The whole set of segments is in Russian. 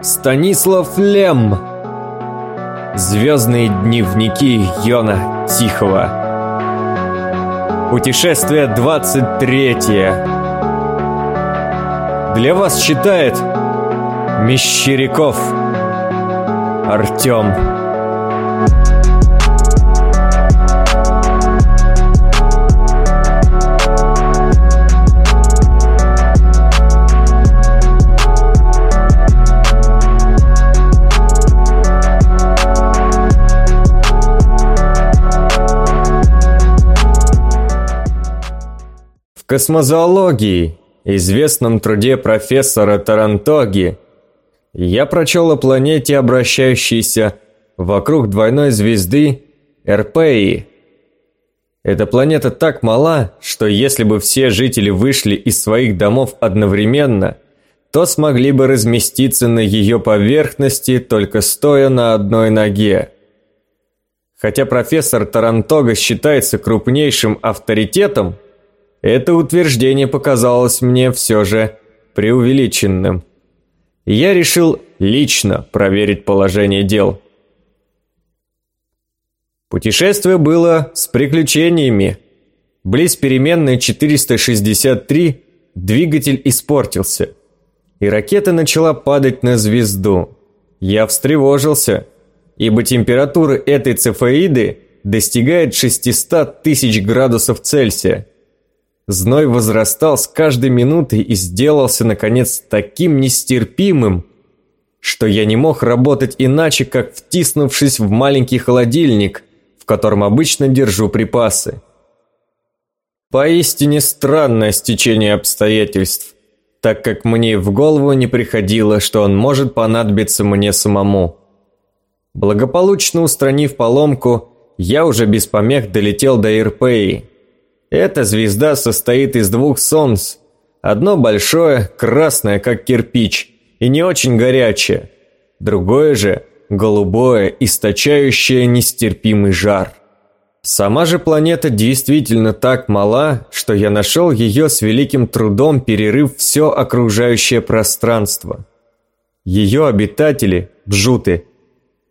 Станислав Лем. Звездные дневники Йона Тихого. Путешествие 23. Для вас читает Мещеряков Артем. Космозоологии, известном труде профессора Тарантоги, я прочел о планете, обращающейся вокруг двойной звезды Эрпеи. Эта планета так мала, что если бы все жители вышли из своих домов одновременно, то смогли бы разместиться на ее поверхности, только стоя на одной ноге. Хотя профессор Тарантога считается крупнейшим авторитетом, это утверждение показалось мне все же преувеличенным. Я решил лично проверить положение дел. Путешествие было с приключениями. Близ переменной 463 двигатель испортился, и ракета начала падать на звезду. Я встревожился, ибо температура этой цефеиды достигает 600 тысяч градусов Цельсия. Зной возрастал с каждой минутой и сделался, наконец, таким нестерпимым, что я не мог работать иначе, как втиснувшись в маленький холодильник, в котором обычно держу припасы. Поистине странное стечение обстоятельств, так как мне в голову не приходило, что он может понадобиться мне самому. Благополучно устранив поломку, я уже без помех долетел до Ирпеи – эта звезда состоит из двух солнц. Одно большое, красное, как кирпич, и не очень горячее. Другое же – голубое, источающее нестерпимый жар. Сама же планета действительно так мала, что я нашел ее с великим трудом, перерыв все окружающее пространство. Ее обитатели, бжуты,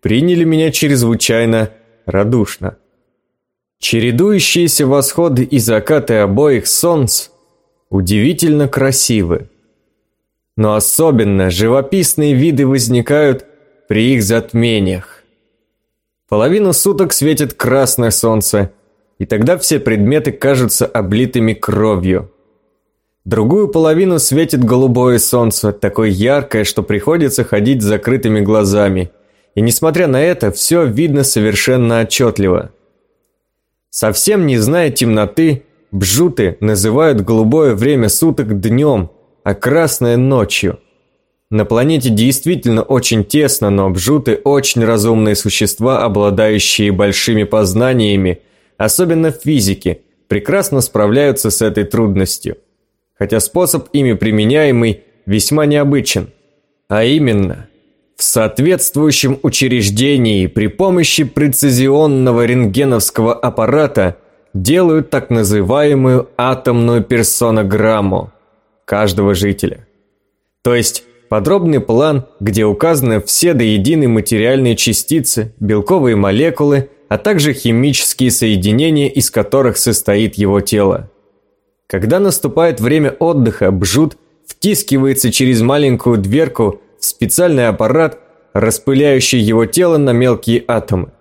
приняли меня чрезвычайно радушно. Чередующиеся восходы и закаты обоих солнц удивительно красивы. Но особенно живописные виды возникают при их затмениях. Половину суток светит красное солнце, и тогда все предметы кажутся облитыми кровью. Другую половину светит голубое солнце, такое яркое, что приходится ходить с закрытыми глазами. И несмотря на это, все видно совершенно отчетливо – Совсем не зная темноты, бжуты называют голубое время суток днем, а красное ночью. На планете действительно очень тесно, но бжуты очень разумные существа, обладающие большими познаниями, особенно в физике, прекрасно справляются с этой трудностью. Хотя способ ими применяемый весьма необычен. А именно – в соответствующем учреждении при помощи прецизионного рентгеновского аппарата делают так называемую атомную персонограмму каждого жителя. То есть подробный план, где указаны все до единой материальные частицы, белковые молекулы, а также химические соединения, из которых состоит его тело. Когда наступает время отдыха, бжут втискивается через маленькую дверку специальный аппарат, распыляющий его тело на мелкие атомы.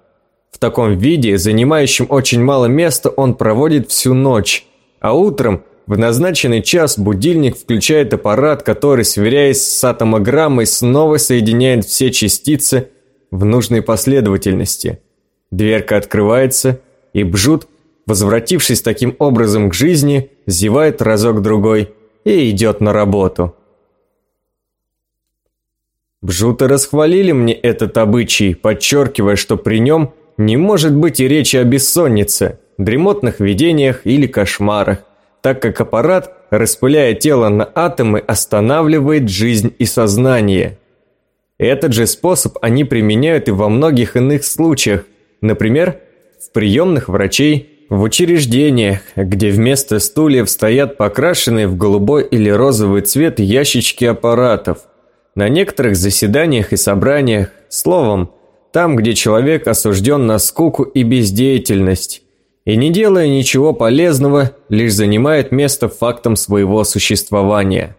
В таком виде, занимающем очень мало места, он проводит всю ночь, а утром в назначенный час будильник включает аппарат, который, сверяясь с атомограммой, снова соединяет все частицы в нужной последовательности. Дверка открывается, и Бжут, возвратившись таким образом к жизни, зевает разок-другой и идет на работу. Бжуты расхвалили мне этот обычай, подчеркивая, что при нем не может быть и речи о бессоннице, дремотных видениях или кошмарах, так как аппарат, распыляя тело на атомы, останавливает жизнь и сознание. Этот же способ они применяют и во многих иных случаях, например, в приемных врачей, в учреждениях, где вместо стульев стоят покрашенные в голубой или розовый цвет ящички аппаратов – на некоторых заседаниях и собраниях, словом, там, где человек осужден на скуку и бездеятельность, и не делая ничего полезного, лишь занимает место фактом своего существования.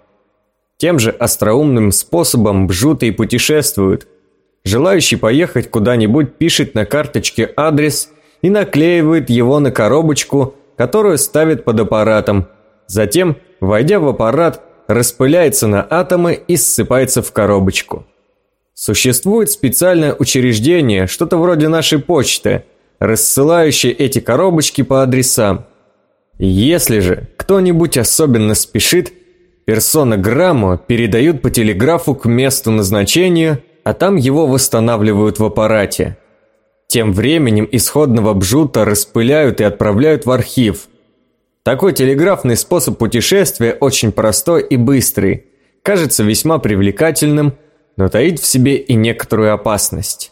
Тем же остроумным способом бжуты путешествуют. Желающий поехать куда-нибудь пишет на карточке адрес и наклеивает его на коробочку, которую ставит под аппаратом. Затем, войдя в аппарат, распыляется на атомы и ссыпается в коробочку. Существует специальное учреждение, что-то вроде нашей почты, рассылающее эти коробочки по адресам. Если же кто-нибудь особенно спешит, персонограмму передают по телеграфу к месту назначения, а там его восстанавливают в аппарате. Тем временем исходного бжута распыляют и отправляют в архив. Такой телеграфный способ путешествия очень простой и быстрый, кажется весьма привлекательным – но таит в себе и некоторую опасность.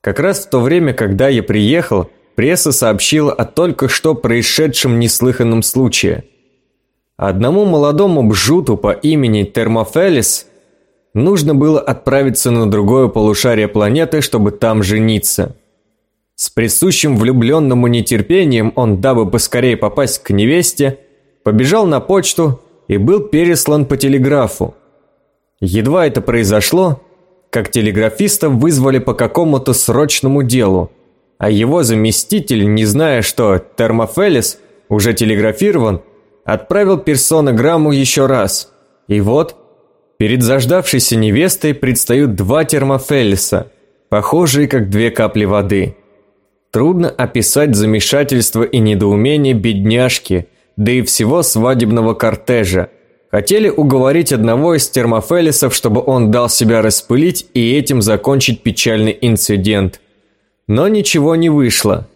Как раз в то время, когда я приехал, пресса сообщила о только что происшедшем неслыханном случае. Одному молодому бжуту по имени Термофелис нужно было отправиться на другое полушарие планеты, чтобы там жениться. С присущим влюбленному нетерпением он, дабы поскорее попасть к невесте, побежал на почту и был переслан по телеграфу. Едва это произошло, как телеграфиста вызвали по какому-то срочному делу, а его заместитель, не зная, что Термофелис уже телеграфирован, отправил персонограмму еще раз. И вот, перед заждавшейся невестой предстают два Термофелиса, похожие как две капли воды. Трудно описать замешательство и недоумение бедняжки, да и всего свадебного кортежа – Хотели уговорить одного из термофелисов, чтобы он дал себя распылить и этим закончить печальный инцидент. Но ничего не вышло.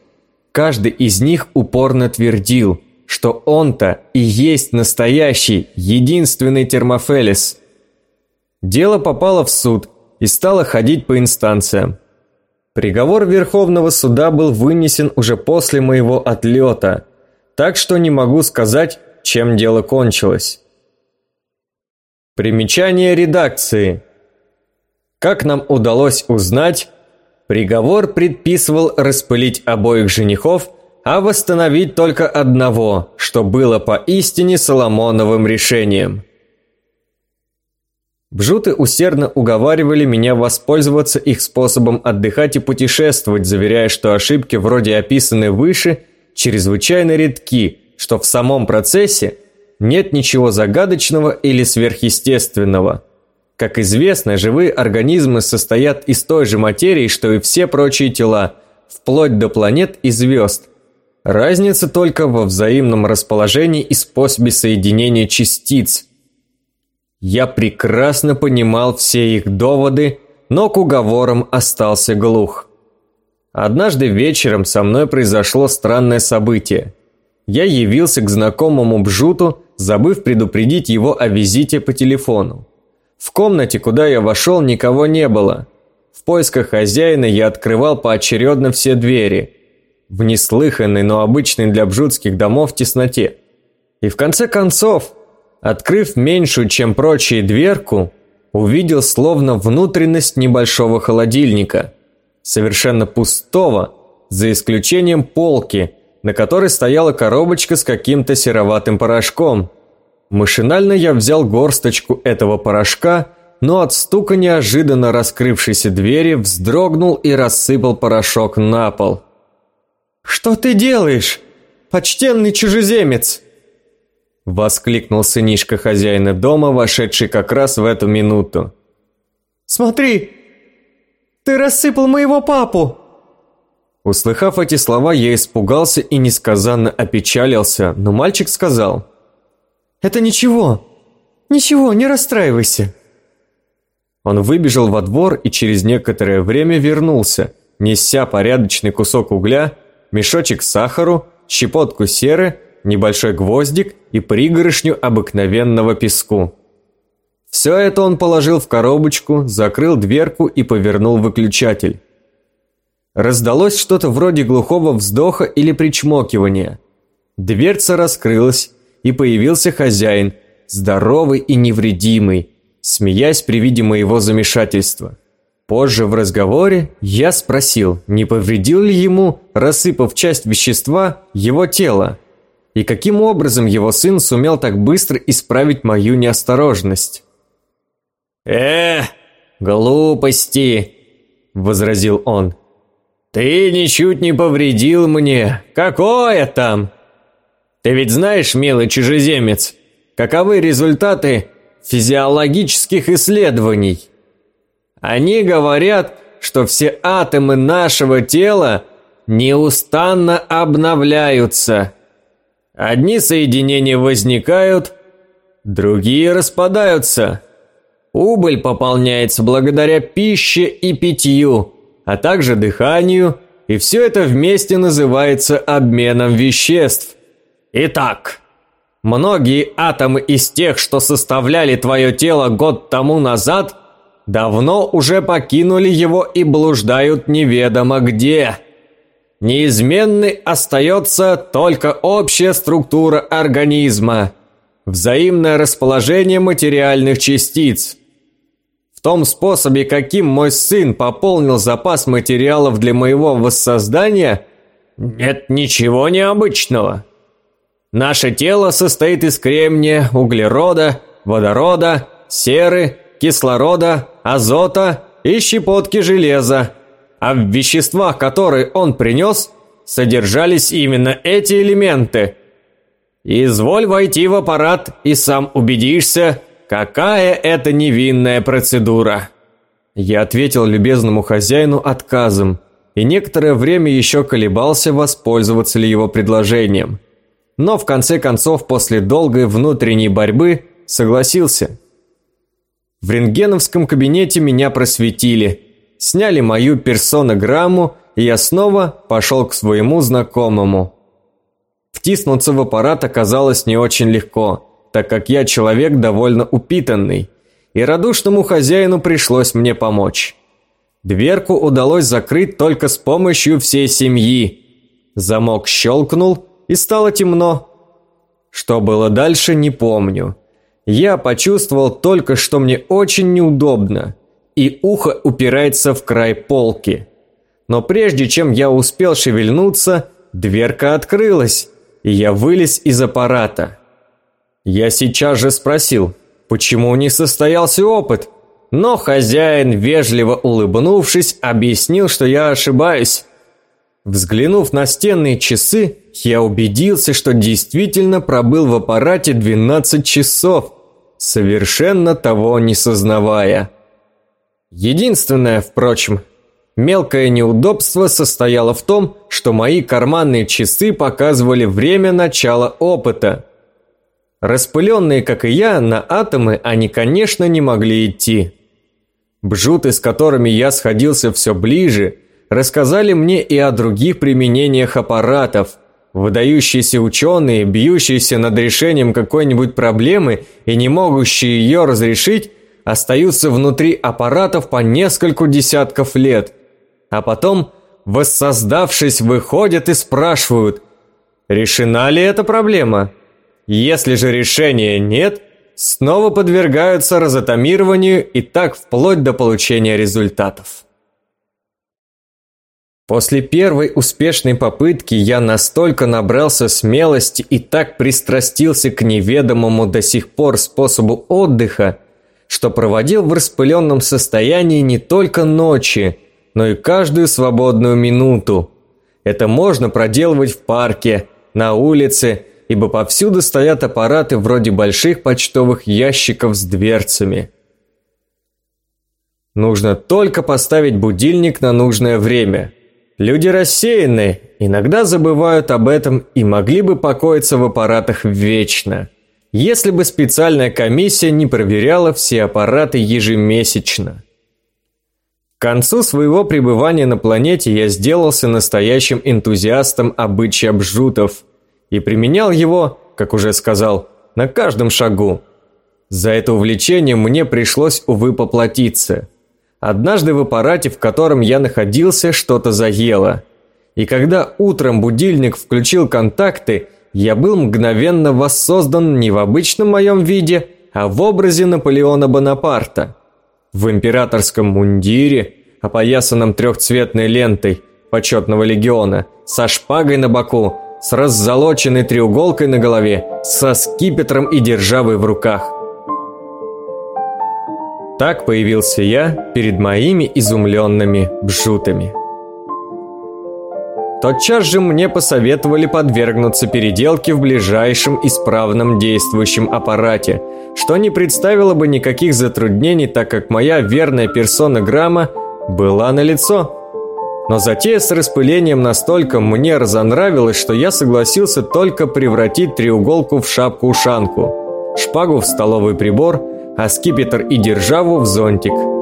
Каждый из них упорно твердил, что он-то и есть настоящий, единственный термофелис. Дело попало в суд и стало ходить по инстанциям. Приговор Верховного суда был вынесен уже после моего отлета, так что не могу сказать, чем дело кончилось. Примечание редакции. Как нам удалось узнать, приговор предписывал распылить обоих женихов, а восстановить только одного, что было поистине Соломоновым решением. Бжуты усердно уговаривали меня воспользоваться их способом отдыхать и путешествовать, заверяя, что ошибки вроде описанные выше чрезвычайно редки, что в самом процессе – нет ничего загадочного или сверхъестественного. Как известно, живые организмы состоят из той же материи, что и все прочие тела, вплоть до планет и звезд. Разница только во взаимном расположении и способе соединения частиц. Я прекрасно понимал все их доводы, но к уговорам остался глух. Однажды вечером со мной произошло странное событие. Я явился к знакомому Бжуту забыв предупредить его о визите по телефону. В комнате, куда я вошел, никого не было. В поисках хозяина я открывал поочередно все двери. В неслыханной, но обычной для бжутских домов тесноте. И в конце концов, открыв меньшую, чем прочие дверку, увидел словно внутренность небольшого холодильника. Совершенно пустого, за исключением полки – на которой стояла коробочка с каким-то сероватым порошком. Машинально я взял горсточку этого порошка, но от стука неожиданно раскрывшейся двери вздрогнул и рассыпал порошок на пол. «Что ты делаешь, почтенный чужеземец?» Воскликнул сынишка хозяина дома, вошедший как раз в эту минуту. «Смотри, ты рассыпал моего папу!» Услыхав эти слова, я испугался и несказанно опечалился, но мальчик сказал. «Это ничего, ничего, не расстраивайся». Он выбежал во двор и через некоторое время вернулся, неся порядочный кусок угля, мешочек сахару, щепотку серы, небольшой гвоздик и пригоршню обыкновенного песку. Все это он положил в коробочку, закрыл дверку и повернул выключатель. Раздалось что-то вроде глухого вздоха или причмокивания. Дверца раскрылась, и появился хозяин, здоровый и невредимый, смеясь при виде моего замешательства. Позже в разговоре я спросил, не повредил ли ему, рассыпав часть вещества, его тело, и каким образом его сын сумел так быстро исправить мою неосторожность. «Э, глупости!» – возразил он. «Ты ничуть не повредил мне. Какое там? Ты ведь знаешь, милый чужеземец, каковы результаты физиологических исследований? Они говорят, что все атомы нашего тела неустанно обновляются. Одни соединения возникают, другие распадаются. Убыль пополняется благодаря пище и питью, а также дыханию, и все это вместе называется обменом веществ. Итак, многие атомы из тех, что составляли твое тело год тому назад, давно уже покинули его и блуждают неведомо где. Неизменной остается только общая структура организма, взаимное расположение материальных частиц – в том способе, каким мой сын пополнил запас материалов для моего воссоздания, нет ничего необычного. Наше тело состоит из кремния, углерода, водорода, серы, кислорода, азота и щепотки железа. А в веществах, которые он принес, содержались именно эти элементы. Изволь войти в аппарат и сам убедишься, Какая это невинная процедура!» Я ответил любезному хозяину отказом и некоторое время еще колебался, воспользоваться ли его предложением. Но в конце концов, после долгой внутренней борьбы, согласился. В рентгеновском кабинете меня просветили, сняли мою персонограмму, и я снова пошел к своему знакомому. Втиснуться в аппарат оказалось не очень легко – так как я человек довольно упитанный, и радушному хозяину пришлось мне помочь. Дверку удалось закрыть только с помощью всей семьи. Замок щелкнул, и стало темно. Что было дальше, не помню. Я почувствовал только, что мне очень неудобно, и ухо упирается в край полки. Но прежде чем я успел шевельнуться, дверка открылась, и я вылез из аппарата. Я сейчас же спросил, почему не состоялся опыт, но хозяин, вежливо улыбнувшись, объяснил, что я ошибаюсь. Взглянув на стенные часы, я убедился, что действительно пробыл в аппарате 12 часов, совершенно того не сознавая. Единственное, впрочем, мелкое неудобство состояло в том, что мои карманные часы показывали время начала опыта – Распыленные, как и я, на атомы они, конечно, не могли идти. Бжуты, с которыми я сходился все ближе, рассказали мне и о других применениях аппаратов. Выдающиеся ученые, бьющиеся над решением какой-нибудь проблемы и не могущие ее разрешить, остаются внутри аппаратов по нескольку десятков лет. А потом, воссоздавшись, выходят и спрашивают, решена ли эта проблема? Если же решения нет, снова подвергаются разатомированию и так вплоть до получения результатов. После первой успешной попытки я настолько набрался смелости и так пристрастился к неведомому до сих пор способу отдыха, что проводил в распыленном состоянии не только ночи, но и каждую свободную минуту. Это можно проделывать в парке, на улице ибо повсюду стоят аппараты вроде больших почтовых ящиков с дверцами. Нужно только поставить будильник на нужное время. Люди рассеянные, иногда забывают об этом и могли бы покоиться в аппаратах вечно, если бы специальная комиссия не проверяла все аппараты ежемесячно. К концу своего пребывания на планете я сделался настоящим энтузиастом обычая обжутов – и применял его, как уже сказал, на каждом шагу. За это увлечение мне пришлось, увы, поплатиться. Однажды в аппарате, в котором я находился, что-то заело. И когда утром будильник включил контакты, я был мгновенно воссоздан не в обычном моем виде, а в образе Наполеона Бонапарта. В императорском мундире, опоясанном трехцветной лентой почетного легиона, со шпагой на боку, с раззолоченной треуголкой на голове, со скипетром и державой в руках. Так появился я перед моими изумленными бжутами. Тотчас же мне посоветовали подвергнуться переделке в ближайшем исправном действующем аппарате, что не представило бы никаких затруднений, так как моя верная персона Грамма была налицо. Но затея с распылением настолько мне разонравилась, что я согласился только превратить треуголку в шапку-ушанку, шпагу в столовый прибор, а скипетр и державу в зонтик –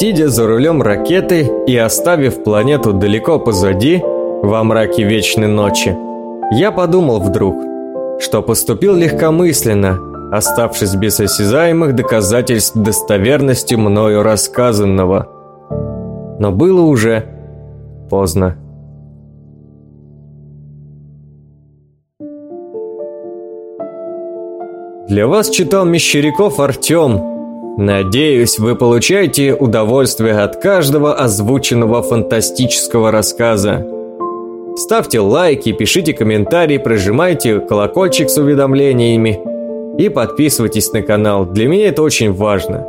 Сидя за рулем ракеты и оставив планету далеко позади, во мраке вечной ночи, я подумал вдруг, что поступил легкомысленно, оставшись без осязаемых доказательств достоверности мною рассказанного. Но было уже поздно. Для вас читал Мещеряков Артем, Надеюсь, вы получаете удовольствие от каждого озвученного фантастического рассказа. Ставьте лайки, пишите комментарии, прожимайте колокольчик с уведомлениями и подписывайтесь на канал. Для меня это очень важно.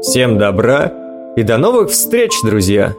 Всем добра и до новых встреч, друзья!